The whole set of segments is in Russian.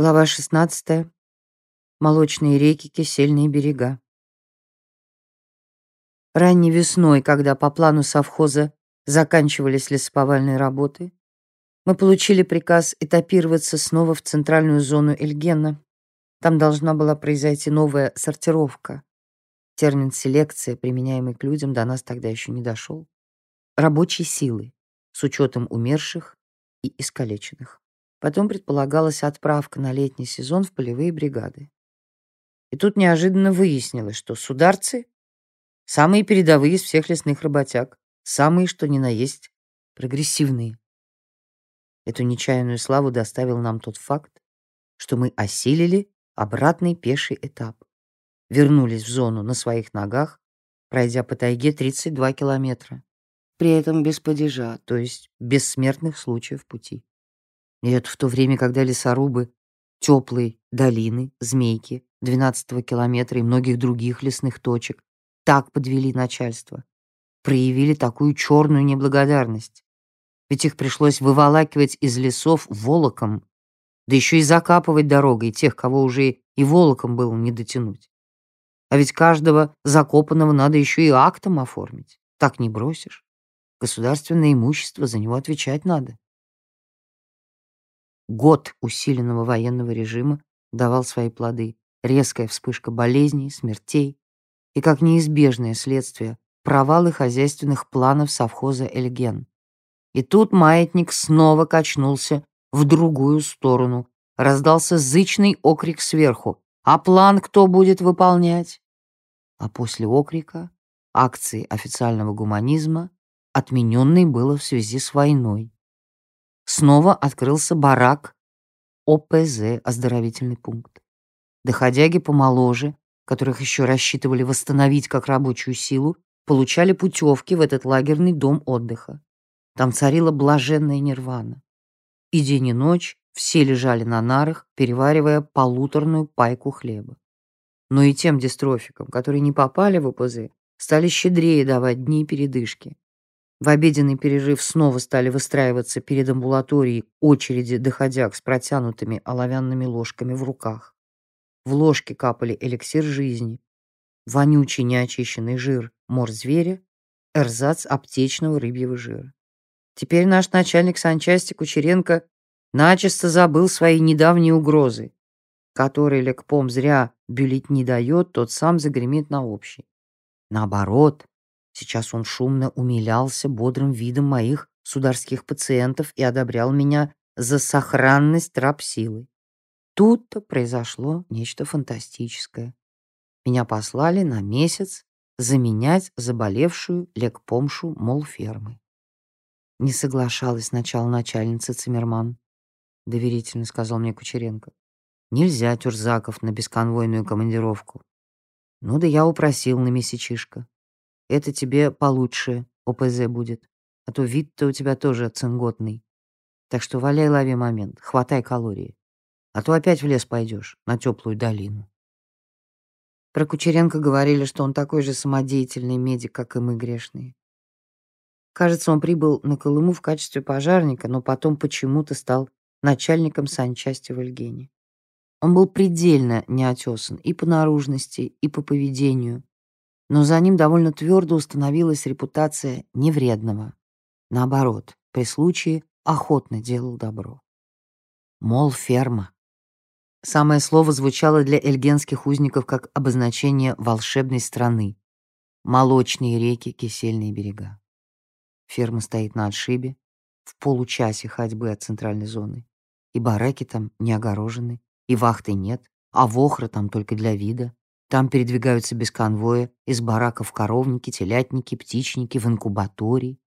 Глава 16. Молочные реки, кисельные берега. Ранней весной, когда по плану совхоза заканчивались лесоповальные работы, мы получили приказ этапироваться снова в центральную зону Эльгена. Там должна была произойти новая сортировка. Термин «селекция», применяемый к людям, до нас тогда еще не дошел. Рабочей силы, с учетом умерших и искалеченных. Потом предполагалась отправка на летний сезон в полевые бригады. И тут неожиданно выяснилось, что сударцы — самые передовые из всех лесных работяг, самые, что ни на есть, прогрессивные. Эту нечаянную славу доставил нам тот факт, что мы осилили обратный пеший этап, вернулись в зону на своих ногах, пройдя по тайге 32 километра, при этом без падежа, то есть без смертных случаев пути. И это в то время, когда лесорубы теплой долины, змейки, 12 километра и многих других лесных точек так подвели начальство, проявили такую черную неблагодарность. Ведь их пришлось выволакивать из лесов волоком, да еще и закапывать дорогой тех, кого уже и волоком было не дотянуть. А ведь каждого закопанного надо еще и актом оформить. Так не бросишь. Государственное имущество, за него отвечать надо. Год усиленного военного режима давал свои плоды. Резкая вспышка болезней, смертей и, как неизбежное следствие, провалы хозяйственных планов совхоза «Эльген». И тут маятник снова качнулся в другую сторону. Раздался зычный окрик сверху. «А план кто будет выполнять?» А после окрика акции официального гуманизма отмененной было в связи с войной снова открылся барак ОПЗ, оздоровительный пункт. Доходяги помоложе, которых еще рассчитывали восстановить как рабочую силу, получали путевки в этот лагерный дом отдыха. Там царила блаженная нирвана. И день и ночь все лежали на нарах, переваривая полуторную пайку хлеба. Но и тем дистрофикам, которые не попали в ОПЗ, стали щедрее давать дни передышки. В обеденный перерыв снова стали выстраиваться перед амбулаторией очереди доходяг с протянутыми оловянными ложками в руках. В ложки капали эликсир жизни, вонючий неочищенный жир морзверя, эрзац аптечного рыбьего жира. Теперь наш начальник санчасти Кучеренко начисто забыл свои недавние угрозы, которые лекпом зря не дает, тот сам загремит на общий. Наоборот, Сейчас он шумно умилялся бодрым видом моих сударских пациентов и одобрял меня за сохранность рабсилы. Тут-то произошло нечто фантастическое. Меня послали на месяц заменять заболевшую лекпомшу молфермы. Не соглашалась сначала начальница Цимерман, доверительно сказал мне Кучеренко. Нельзя Тюрзаков на бесконвойную командировку. Ну да я упросил на месячишко. Это тебе получше ОПЗ будет, а то вид-то у тебя тоже цинготный. Так что валяй лови момент, хватай калории. А то опять в лес пойдешь, на теплую долину. Про Кучеренко говорили, что он такой же самодеятельный медик, как и мы грешные. Кажется, он прибыл на Колыму в качестве пожарника, но потом почему-то стал начальником санчасти в Ильгене. Он был предельно неотесан и по наружности, и по поведению, но за ним довольно твердо установилась репутация невредного. Наоборот, при случае охотно делал добро. Мол, ферма. Самое слово звучало для эльгенских узников как обозначение волшебной страны. Молочные реки, кисельные берега. Ферма стоит на отшибе, в получасе ходьбы от центральной зоны. И бараки там не огорожены, и вахты нет, а вохры там только для вида. Там передвигаются без конвоя из бараков коровники, телятники, птичники в инкубатории.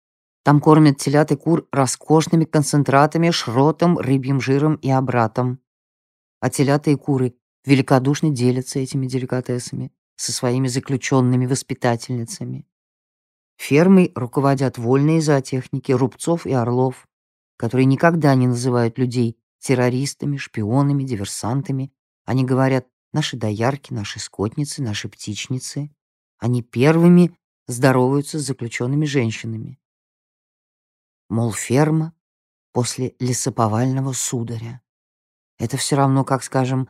Там кормят телят и кур роскошными концентратами, шротом, рыбьим жиром и обратом. А телята и куры великодушно делятся этими деликатесами со своими заключенными воспитательницами. Фермой руководят вольные зоотехники Рубцов и Орлов, которые никогда не называют людей террористами, шпионами, диверсантами. Они говорят Наши доярки, наши скотницы, наши птичницы. Они первыми здороваются с заключенными женщинами. Мол, ферма после лесоповального сударя. Это все равно, как, скажем,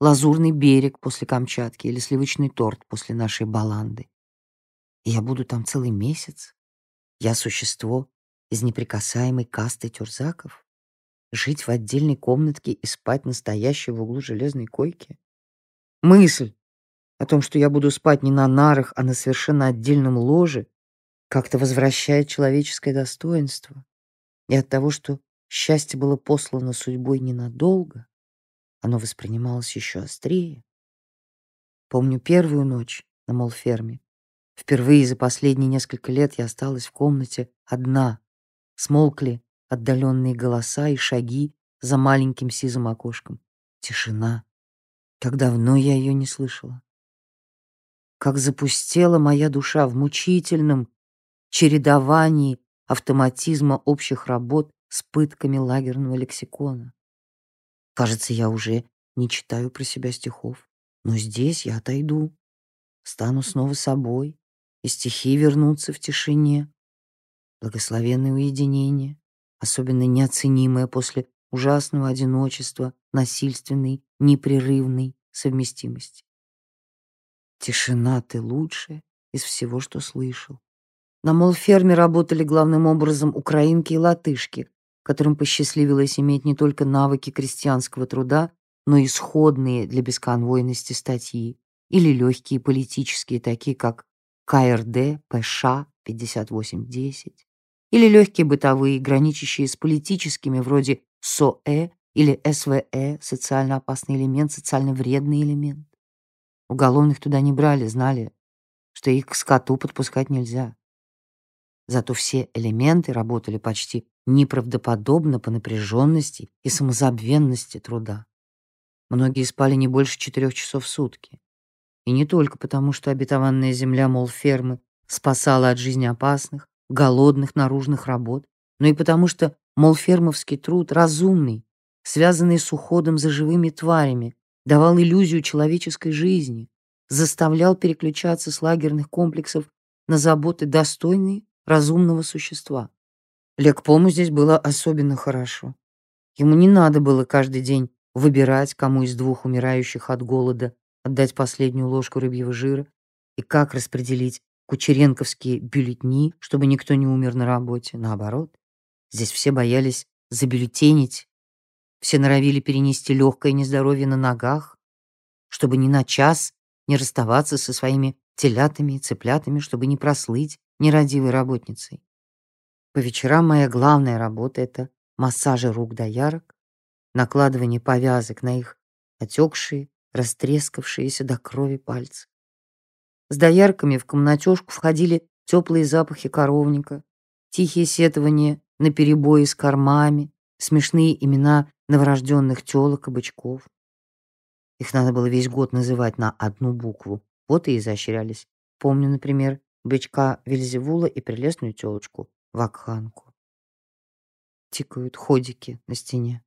лазурный берег после Камчатки или сливочный торт после нашей баланды. И я буду там целый месяц. Я существо из неприкасаемой касты тюрзаков. Жить в отдельной комнатке и спать настоящей в углу железной койки. Мысль о том, что я буду спать не на нарах, а на совершенно отдельном ложе, как-то возвращает человеческое достоинство. И от того, что счастье было послано судьбой ненадолго, оно воспринималось еще острее. Помню первую ночь на Молферме. Впервые за последние несколько лет я осталась в комнате одна. Смолкли отдаленные голоса и шаги за маленьким сизым окошком. Тишина. Как давно я ее не слышала. Как запустела моя душа в мучительном чередовании автоматизма общих работ с пытками лагерного лексикона. Кажется, я уже не читаю про себя стихов, но здесь я отойду, стану снова собой, и стихи вернутся в тишине. Благословенное уединение, особенно неоценимое после ужасного одиночества, насильственной, непрерывной совместимости. Тишина ты лучшая из всего, что слышал. На молферме работали главным образом украинки и латышки, которым посчастливилось иметь не только навыки крестьянского труда, но и исходные для бесконвойности статьи или легкие политические, такие как КРД, ПШ 5810, или легкие бытовые, граничащие с политическими, вроде СОЭ или СВЭ, социально опасный элемент, социально вредный элемент. Уголовных туда не брали, знали, что их к скоту подпускать нельзя. Зато все элементы работали почти неправдоподобно по напряженности и самозабвенности труда. Многие спали не больше четырех часов в сутки. И не только потому, что обетованная земля, мол, фермы, спасала от жизни опасных, голодных наружных работ, но и потому, что, мол, фермовский труд разумный, связанный с уходом за живыми тварями, давал иллюзию человеческой жизни, заставлял переключаться с лагерных комплексов на заботы достойной разумного существа. Лекпому здесь было особенно хорошо. Ему не надо было каждый день выбирать, кому из двух умирающих от голода отдать последнюю ложку рыбьего жира и как распределить кучеренковские бюллетни, чтобы никто не умер на работе. Наоборот, здесь все боялись забюллетенить, все норовили перенести легкое нездоровье на ногах, чтобы ни на час не расставаться со своими телятами и цыплятами, чтобы не прослыть нерадивой работницей. По вечерам моя главная работа — это массажи рук доярок, накладывание повязок на их отекшие, растрескавшиеся до крови пальцы. С доярками в комнатежку входили теплые запахи коровника, тихие сетования на перебои с кормами, смешные имена новорожденных телок и бычков. Их надо было весь год называть на одну букву. Вот и изощрялись. Помню, например, бычка Вельзевула и прелестную тёлочку Вакханку. Тикают ходики на стене.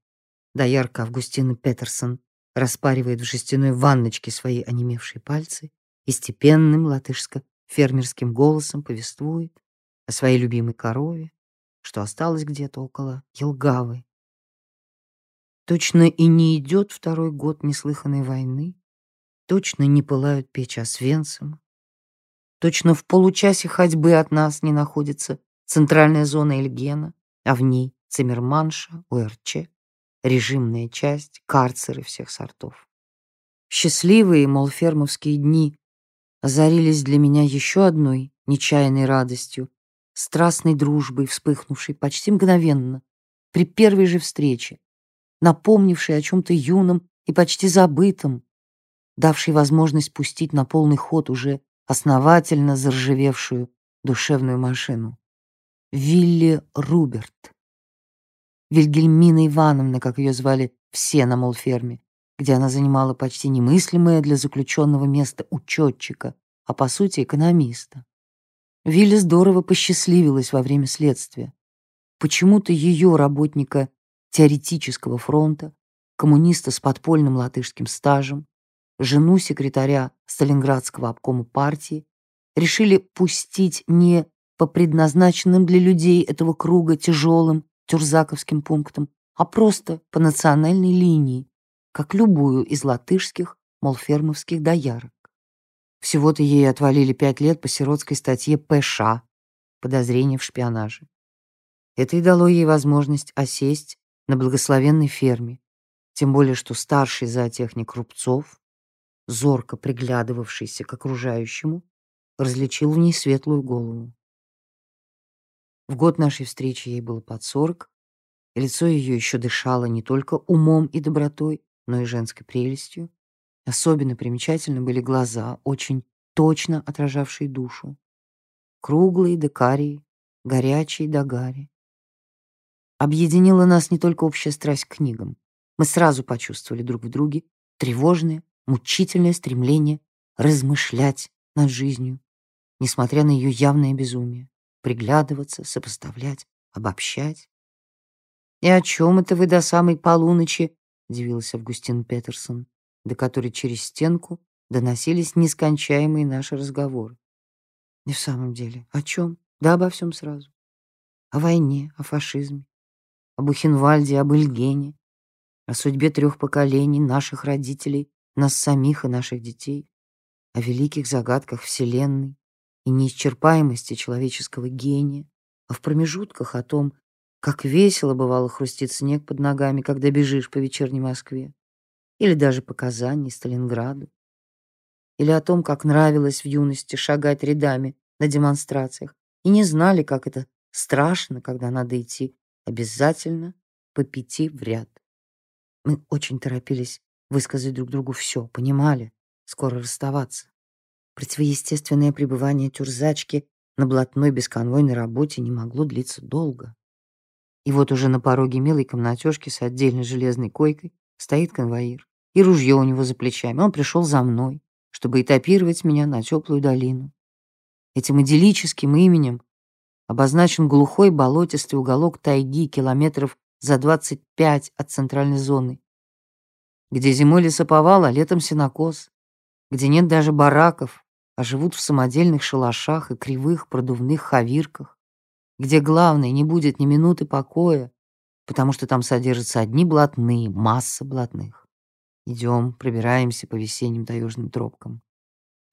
Доярка Августина Петерсон распаривает в жестяной ванночке свои онемевшие пальцы и степенным латышско-фермерским голосом повествует о своей любимой корове, что осталось где-то около Елгавы. Точно и не идет второй год неслыханной войны, точно не пылают печи Освенцима, Точно в получасе ходьбы от нас не находится центральная зона Эльгена, а в ней Циммерманша, УРЧ, режимная часть, карцеры всех сортов. Счастливые, мол, фермовские дни озарились для меня еще одной нечаянной радостью, страстной дружбой, вспыхнувшей почти мгновенно, при первой же встрече, напомнившей о чем-то юном и почти забытом, давшей возможность пустить на полный ход уже основательно заржавевшую душевную машину. Вилли Руберт. Вильгельмина Ивановна, как ее звали все на молферме, где она занимала почти немыслимое для заключенного место учетчика, а по сути экономиста. Вилли здорово посчастливилась во время следствия. Почему-то ее работника теоретического фронта, коммуниста с подпольным латышским стажем, жену секретаря Сталинградского обкома партии, решили пустить не по предназначенным для людей этого круга тяжелым тюрзаковским пунктам, а просто по национальной линии, как любую из латышских молфермовских доярок. Всего-то ей отвалили пять лет по сиротской статье ПШ «Подозрение в шпионаже». Это и дало ей возможность осесть на благословенной ферме, тем более что старший зоотехник Рубцов, зорко приглядывавшийся к окружающему, различил в ней светлую голову. В год нашей встречи ей было под сорок, лицо ее еще дышало не только умом и добротой, но и женской прелестью. Особенно примечательны были глаза, очень точно отражавшие душу. Круглые да карие, горячие да гари. Объединила нас не только общая страсть к книгам. Мы сразу почувствовали друг в друге тревожное, мучительное стремление размышлять над жизнью, несмотря на ее явное безумие, приглядываться, сопоставлять, обобщать. «И о чем это вы до самой полуночи?» — удивился Августин Петерсон, до которой через стенку доносились нескончаемые наши разговоры. «И в самом деле, о чем? Да обо всем сразу. О войне, о фашизме, об Ухенвальде, об Ильгене, о судьбе трех поколений, наших родителей, нас самих и наших детей, о великих загадках Вселенной и неисчерпаемости человеческого гения, а в промежутках о том, как весело бывало хрустит снег под ногами, когда бежишь по вечерней Москве, или даже по Казани, Сталинграду, или о том, как нравилось в юности шагать рядами на демонстрациях, и не знали, как это страшно, когда надо идти обязательно по пяти в ряд. Мы очень торопились высказать друг другу все, понимали, скоро расставаться. Противоестественное пребывание тюрзачки на блатной бесконвойной работе не могло длиться долго. И вот уже на пороге милой комнатёшки с отдельной железной койкой стоит конвоир, и ружье у него за плечами. Он пришел за мной, чтобы этапировать меня на теплую долину. Этим идиллическим именем обозначен глухой болотистый уголок тайги километров за 25 от центральной зоны, где зимой лесоповал, а летом сенокос, где нет даже бараков, а живут в самодельных шалашах и кривых продувных хавирках, где главное не будет ни минуты покоя, потому что там содержатся одни блатные, масса блатных. Идем, пробираемся по весенним таежным тропкам.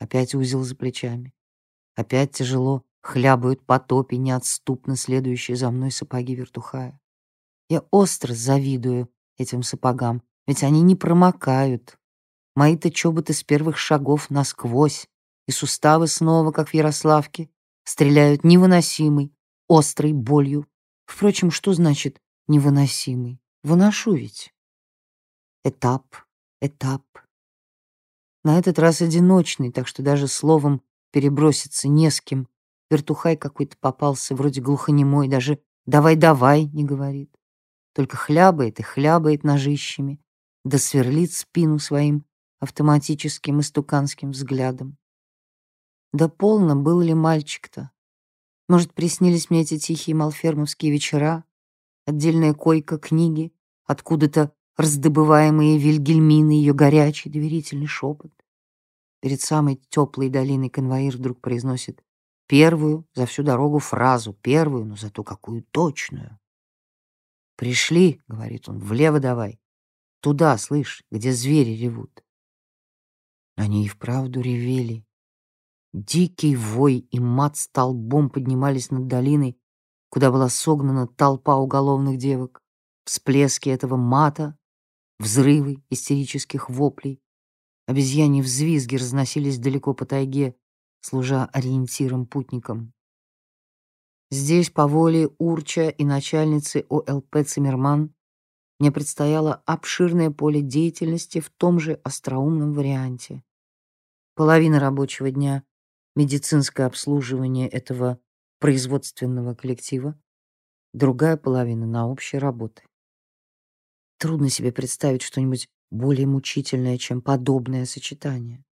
Опять узел за плечами. Опять тяжело хлябают по топе неотступно следующие за мной сапоги вертухая. Я остро завидую этим сапогам, ведь они не промокают. Мои-то чоботы с первых шагов насквозь, и суставы снова, как в Ярославке, стреляют невыносимой, острой болью. Впрочем, что значит невыносимый? Выношу ведь. Этап, этап. На этот раз одиночный, так что даже словом переброситься не с кем. Вертухай какой-то попался, вроде глухонемой, даже «давай-давай» не говорит. Только хлябает и хлябает ножищами, да сверлит спину своим автоматическим истуканским взглядом. Да полно был ли мальчик-то? Может, приснились мне эти тихие малфермовские вечера, отдельная койка, книги, откуда-то раздобываемые Вильгельмины, ее горячий доверительный шепот. Перед самой теплой долиной конвоир вдруг произносит первую за всю дорогу фразу, первую, но зато какую точную. «Пришли», — говорит он, — «влево давай. Туда, слышь, где звери ревут». Они и вправду ревели. Дикий вой и мат столбом поднимались над долиной, куда была согнана толпа уголовных девок. Всплески этого мата, взрывы истерических воплей, обезьяньи взвизги разносились далеко по тайге, служа ориентиром путникам. Здесь, по воле Урча и начальницы ОЛП Циммерман, мне предстояло обширное поле деятельности в том же остроумном варианте. Половина рабочего дня — медицинское обслуживание этого производственного коллектива, другая половина — на общие работы. Трудно себе представить что-нибудь более мучительное, чем подобное сочетание.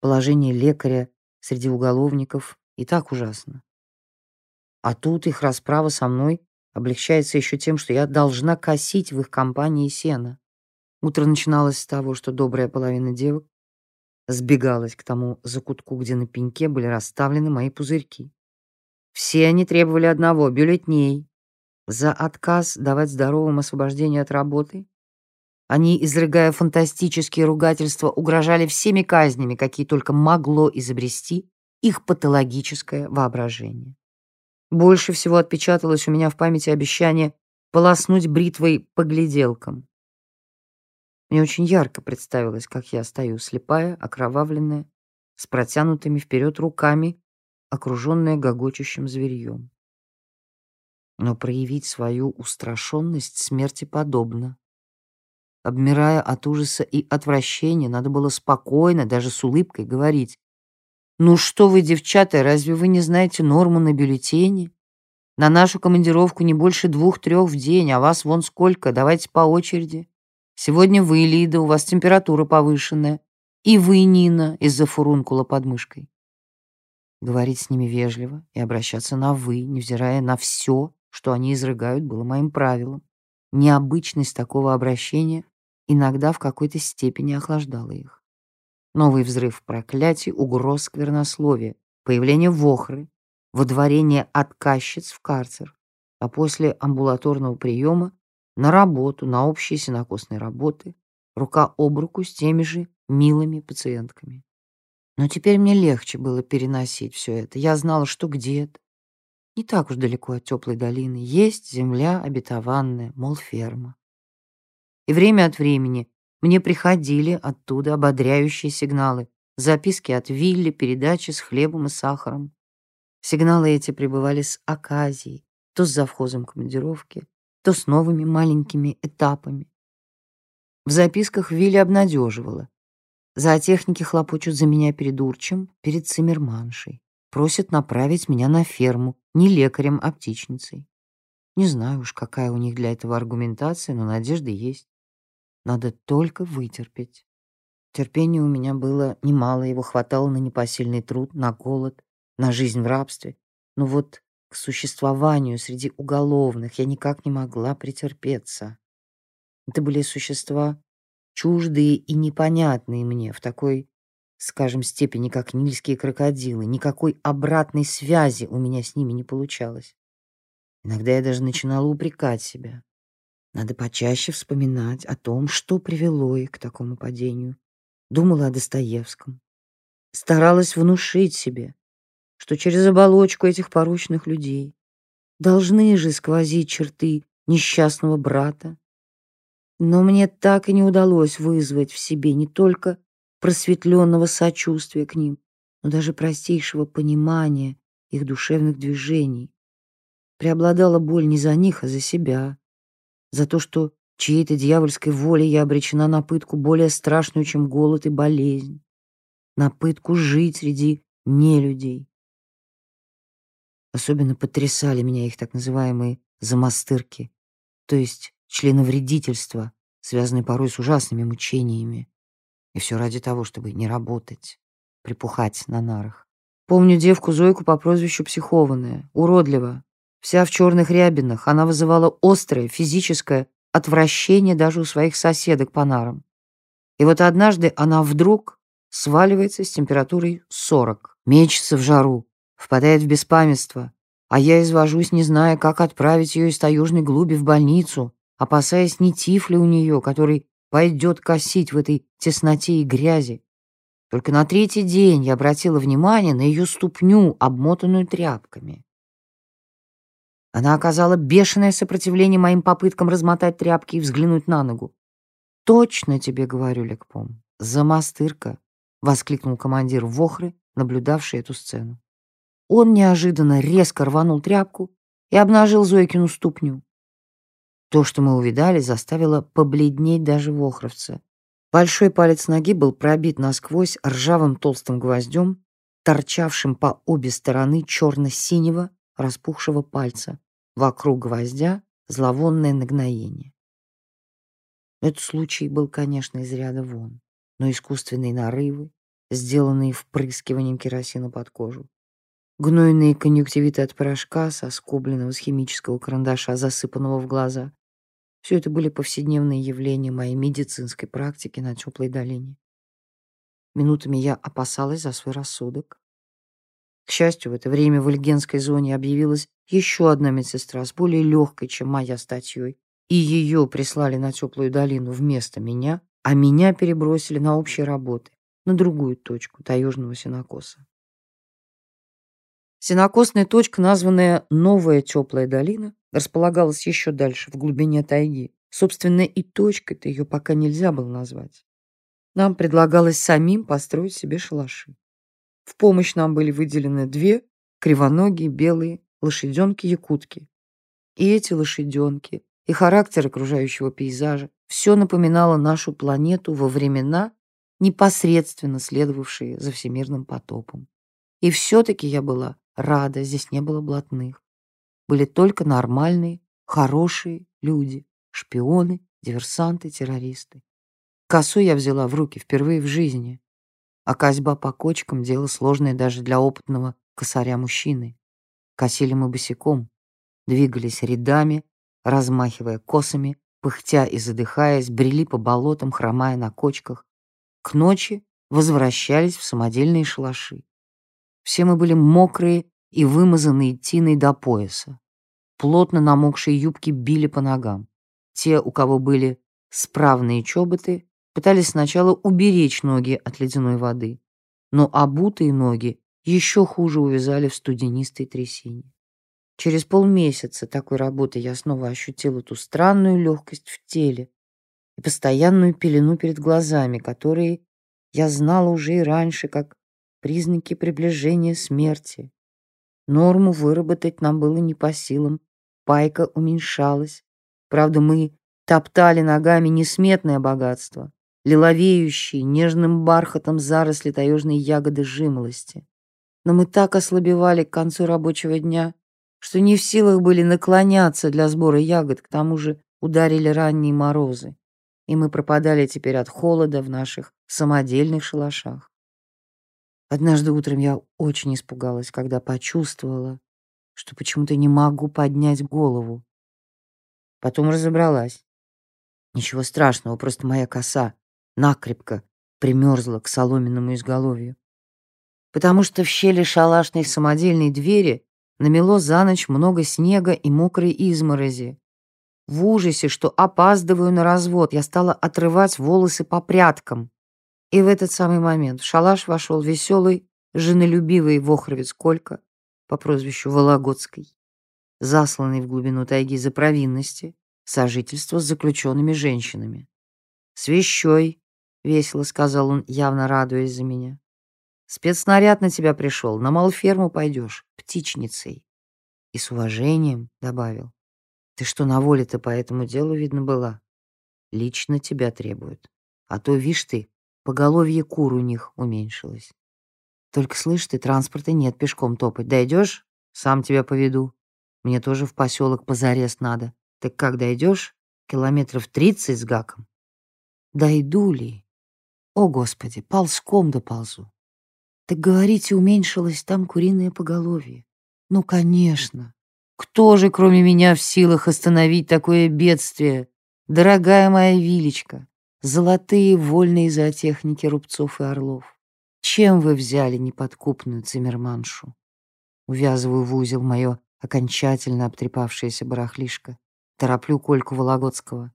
Положение лекаря среди уголовников и так ужасно. А тут их расправа со мной облегчается еще тем, что я должна косить в их компании сено. Утро начиналось с того, что добрая половина девок сбегалась к тому закутку, где на пеньке были расставлены мои пузырьки. Все они требовали одного — бюллетней за отказ давать здоровым освобождение от работы Они, изрыгая фантастические ругательства, угрожали всеми казнями, какие только могло изобрести их патологическое воображение. Больше всего отпечаталось у меня в памяти обещание полоснуть бритвой по гляделкам. Мне очень ярко представилось, как я стою слепая, окровавленная, с протянутыми вперед руками, окруженная гогочущим зверьем. Но проявить свою устрашенность смерти подобно. Обмирая от ужаса и отвращения, надо было спокойно, даже с улыбкой говорить. «Ну что вы, девчата, разве вы не знаете норму на бюллетене? На нашу командировку не больше двух-трех в день, а вас вон сколько, давайте по очереди. Сегодня вы, Лида, у вас температура повышенная. И вы, Нина, из-за фурункула под мышкой. Говорить с ними вежливо и обращаться на «вы», невзирая на все, что они изрыгают, было моим правилом. Необычность такого обращения иногда в какой-то степени охлаждала их. Новый взрыв проклятий, угроз сквернословия, появление вохры, водворение отказчиц в карцер, а после амбулаторного приема на работу, на общие сенокосные работы, рука об руку с теми же милыми пациентками. Но теперь мне легче было переносить все это. Я знала, что где-то, не так уж далеко от теплой долины, есть земля обетованная, мол, ферма. И время от времени мне приходили оттуда ободряющие сигналы, записки от Вилли, передачи с хлебом и сахаром. Сигналы эти прибывали с оказией, то с завхозом командировки, то с новыми маленькими этапами. В записках Вилли обнадеживала. Зоотехники хлопочут за меня перед Урчем, перед Циммерманшей. Просят направить меня на ферму, не лекарем, а птичницей. Не знаю уж, какая у них для этого аргументация, но надежда есть. Надо только вытерпеть. Терпения у меня было немало, его хватало на непосильный труд, на голод, на жизнь в рабстве. Но вот к существованию среди уголовных я никак не могла претерпеться. Это были существа, чуждые и непонятные мне в такой, скажем, степени, как нильские крокодилы. Никакой обратной связи у меня с ними не получалось. Иногда я даже начинала упрекать себя. Надо почаще вспоминать о том, что привело их к такому падению. Думала о Достоевском. Старалась внушить себе, что через оболочку этих порочных людей должны же сквозить черты несчастного брата, но мне так и не удалось вызвать в себе не только просветленного сочувствия к ним, но даже простейшего понимания их душевных движений. Преобладала боль не за них, а за себя, за то, что чьей-то дьявольской волей я обречена на пытку более страшную, чем голод и болезнь, на пытку жить среди нелюдей. Особенно потрясали меня их так называемые замастырки, то есть членовредительство, связанное порой с ужасными мучениями. И все ради того, чтобы не работать, припухать на нарах. Помню девку Зойку по прозвищу Психованная, уродлива, вся в черных рябинах. Она вызывала острое физическое отвращение даже у своих соседок по нарам. И вот однажды она вдруг сваливается с температурой 40, мечется в жару, впадает в беспамятство, а я извожусь, не зная, как отправить ее из таежной глуби в больницу, опасаясь не тифля у нее, который пойдет косить в этой тесноте и грязи. Только на третий день я обратила внимание на ее ступню, обмотанную тряпками. Она оказала бешеное сопротивление моим попыткам размотать тряпки и взглянуть на ногу. «Точно тебе говорю, Лекпом, замастырка!» — воскликнул командир Вохры, наблюдавший эту сцену. Он неожиданно резко рванул тряпку и обнажил Зойкину ступню. То, что мы увидали, заставило побледнеть даже Вохровца. Большой палец ноги был пробит насквозь ржавым толстым гвоздем, торчавшим по обе стороны черно-синего распухшего пальца. Вокруг гвоздя зловонное нагноение. Этот случай был, конечно, из ряда вон, но искусственные нарывы, сделанные впрыскиванием керосина под кожу, гнойные конъюнктивиты от порошка, соскобленного с химического карандаша, засыпанного в глаза. Все это были повседневные явления моей медицинской практики на теплой долине. Минутами я опасалась за свой рассудок. К счастью, в это время в Ильгенской зоне объявилась еще одна медсестра с более легкой, чем моя статьей, и ее прислали на теплую долину вместо меня, а меня перебросили на общие работы, на другую точку таежного сенокоса. Сенокосная точка, названная «Новая теплая долина», располагалась еще дальше, в глубине тайги. Собственно, и точкой-то ее пока нельзя было назвать. Нам предлагалось самим построить себе шалаши. В помощь нам были выделены две кривоногие белые лошаденки-якутки. И эти лошаденки, и характер окружающего пейзажа все напоминало нашу планету во времена, непосредственно следовавшие за всемирным потопом. И все-таки я была рада, здесь не было блатных. Были только нормальные, хорошие люди, шпионы, диверсанты, террористы. Косу я взяла в руки впервые в жизни, а косьба по кочкам — дело сложное даже для опытного косаря-мужчины. Косили мы босиком, двигались рядами, размахивая косами, пыхтя и задыхаясь, брели по болотам, хромая на кочках. К ночи возвращались в самодельные шалаши. Все мы были мокрые и вымазанные тиной до пояса. Плотно намокшие юбки били по ногам. Те, у кого были справные чоботы, пытались сначала уберечь ноги от ледяной воды, но обутые ноги еще хуже увязали в студенистой трясине. Через полмесяца такой работы я снова ощутила ту странную легкость в теле и постоянную пелену перед глазами, которые я знала уже и раньше как признаки приближения смерти. Норму выработать нам было не по силам, пайка уменьшалась. Правда, мы топтали ногами несметное богатство, лиловеющие нежным бархатом заросли таежной ягоды жимолости. Но мы так ослабевали к концу рабочего дня, что не в силах были наклоняться для сбора ягод, к тому же ударили ранние морозы, и мы пропадали теперь от холода в наших самодельных шалашах. Однажды утром я очень испугалась, когда почувствовала, что почему-то не могу поднять голову. Потом разобралась. Ничего страшного, просто моя коса накрепко примерзла к соломенному изголовью. Потому что в щели шалашной самодельной двери намело за ночь много снега и мокрой изморози. В ужасе, что опаздываю на развод, я стала отрывать волосы по прядкам. И в этот самый момент в шалаш вошел веселый, женолюбивый вохровец Колька по прозвищу Вологодской, засланный в глубину тайги за провинности, сожительство с заключенными женщинами. «Свящой», — весело сказал он, явно радуясь за меня. Спецснаряд на тебя пришел, на малферму пойдешь, птичницей. И с уважением добавил. Ты что, на воле-то по этому делу, видно, была? Лично тебя требуют. А то, вишь ты, поголовье кур у них уменьшилось. Только, слышь ты, транспорта нет, пешком топать. Дойдешь? Сам тебя поведу. Мне тоже в поселок позарез надо. Так как дойдешь? Километров тридцать с гаком. Дойду ли? О, Господи, ползком доползу. Так говорите, уменьшилось там куриное поголовье. Ну, конечно. Кто же, кроме меня, в силах остановить такое бедствие? Дорогая моя Вилечка, золотые вольные зоотехники Рубцов и Орлов. Чем вы взяли неподкупную циммерманшу? Увязываю в узел мое окончательно обтрепавшееся барахлишко. Тороплю Кольку Вологодского.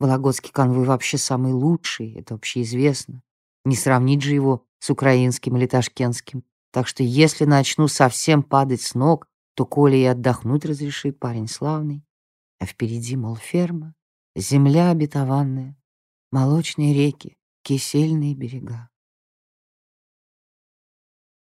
Вологодский конвой вообще самый лучший, это общеизвестно. Не сравнить же его с украинским или ташкентским. Так что если начну совсем падать с ног, то Коля и отдохнуть разрешит, парень славный. А впереди, мол, ферма, земля обетованная, молочные реки, кисельные берега.